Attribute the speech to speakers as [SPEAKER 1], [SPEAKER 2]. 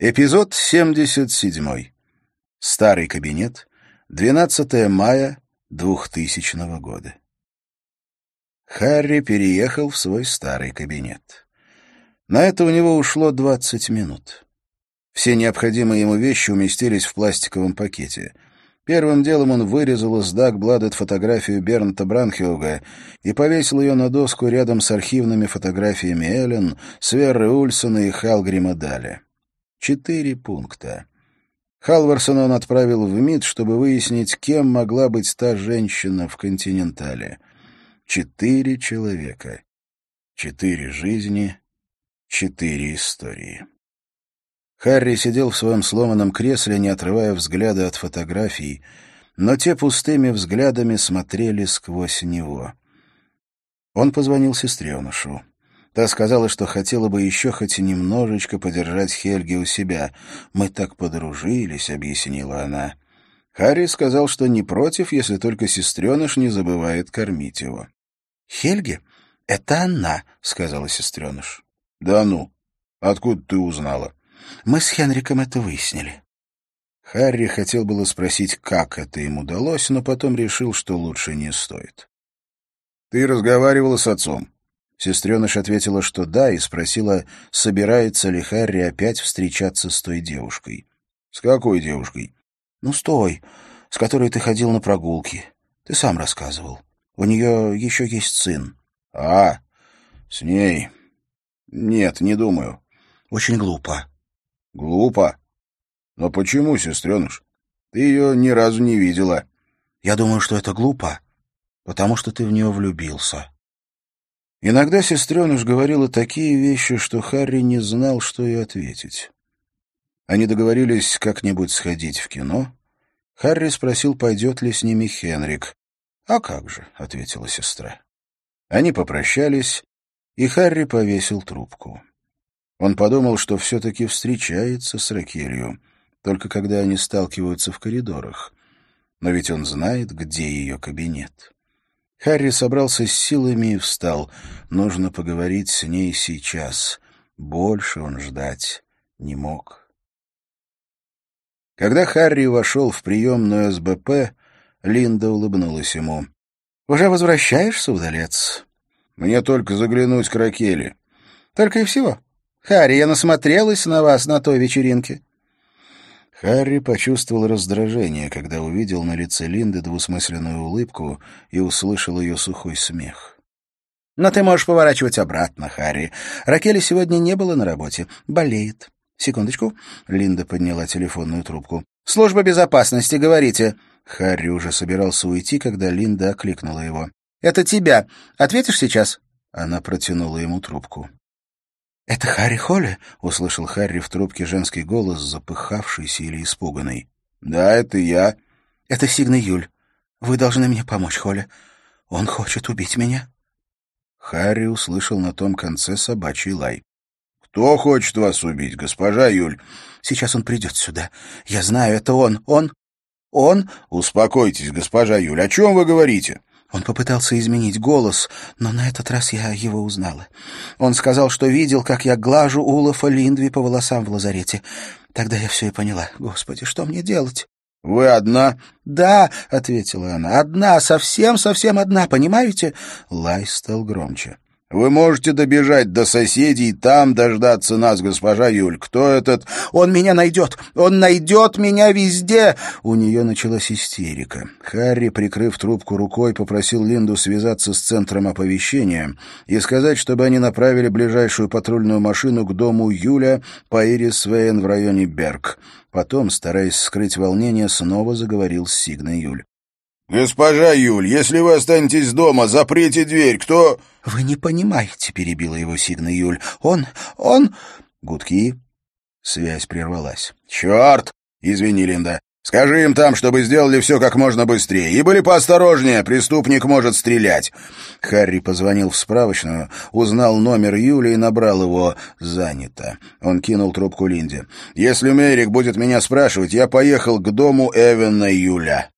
[SPEAKER 1] Эпизод 77. Старый кабинет. 12 мая 2000 года. Харри переехал в свой старый кабинет. На это у него ушло 20 минут. Все необходимые ему вещи уместились в пластиковом пакете. Первым делом он вырезал из Дагбладет фотографию Бернта Бранхиуга и повесил ее на доску рядом с архивными фотографиями Эллен, Сверры Ульсона и Халгрима Даля. Четыре пункта. Халварсон он отправил в МИД, чтобы выяснить, кем могла быть та женщина в «Континентале». Четыре человека. Четыре жизни. Четыре истории. Харри сидел в своем сломанном кресле, не отрывая взгляда от фотографий, но те пустыми взглядами смотрели сквозь него. Он позвонил сестренышу. Та сказала, что хотела бы еще хоть немножечко подержать Хельги у себя. «Мы так подружились», — объяснила она. Харри сказал, что не против, если только сестреныш не забывает кормить его. «Хельги? Это она», — сказала сестреныш. «Да ну! Откуда ты узнала?» «Мы с Хенриком это выяснили». Харри хотел было спросить, как это им удалось, но потом решил, что лучше не стоит. «Ты разговаривала с отцом?» Сестреныш ответила, что да, и спросила, собирается ли Харри опять встречаться с той девушкой. — С какой девушкой? — Ну, с той, с которой ты ходил на прогулки. Ты сам рассказывал. У нее еще есть сын. — А, с ней... Нет, не думаю. — Очень глупо. — Глупо? Но почему, сестреныш? Ты ее ни разу не видела. — Я думаю, что это глупо, потому что ты в нее влюбился. Иногда сестреныш говорила такие вещи, что Харри не знал, что ей ответить. Они договорились как-нибудь сходить в кино. Харри спросил, пойдет ли с ними Хенрик. «А как же», — ответила сестра. Они попрощались, и Харри повесил трубку. Он подумал, что все-таки встречается с Ракелью, только когда они сталкиваются в коридорах. Но ведь он знает, где ее кабинет. Харри собрался с силами и встал. Нужно поговорить с ней сейчас. Больше он ждать не мог. Когда Харри вошел в приемную СБП, Линда улыбнулась ему. — Уже возвращаешься, удалец? — Мне только заглянуть к Ракеле. — Только и всего. Харри, я насмотрелась на вас на той вечеринке. Харри почувствовал раздражение, когда увидел на лице Линды двусмысленную улыбку и услышал ее сухой смех. «Но ты можешь поворачивать обратно, Харри. Ракели сегодня не было на работе. Болеет. Секундочку». Линда подняла телефонную трубку. «Служба безопасности, говорите». Харри уже собирался уйти, когда Линда окликнула его. «Это тебя. Ответишь сейчас?» Она протянула ему трубку. «Это Харри Холли?» — услышал Харри в трубке женский голос, запыхавшийся или испуганный. «Да, это я». «Это Сигна Юль. Вы должны мне помочь, Холли. Он хочет убить меня». Харри услышал на том конце собачий лай. «Кто хочет вас убить, госпожа Юль?» «Сейчас он придет сюда. Я знаю, это он. Он... он...» «Успокойтесь, госпожа Юль. О чем вы говорите?» Он попытался изменить голос, но на этот раз я его узнала. Он сказал, что видел, как я глажу Улафа Линдви по волосам в лазарете. Тогда я все и поняла. Господи, что мне делать? — Вы одна? — Да, — ответила она, — одна, совсем-совсем одна, понимаете? Лай стал громче. Вы можете добежать до соседей, там дождаться нас, госпожа Юль. Кто этот? Он меня найдет! Он найдет меня везде!» У нее началась истерика. Харри, прикрыв трубку рукой, попросил Линду связаться с центром оповещения и сказать, чтобы они направили ближайшую патрульную машину к дому Юля по Ирисвейн в районе Берг. Потом, стараясь скрыть волнение, снова заговорил с Сигной Юль. «Госпожа Юль, если вы останетесь дома, заприте дверь. Кто...» «Вы не понимаете», — перебила его Сигна Юль. «Он... он...» Гудки. Связь прервалась. «Черт! Извини, Линда. Скажи им там, чтобы сделали все как можно быстрее. И были поосторожнее, преступник может стрелять». Харри позвонил в справочную, узнал номер Юли и набрал его «Занято». Он кинул трубку Линде. «Если Мерик будет меня спрашивать, я поехал к дому Эвена Юля».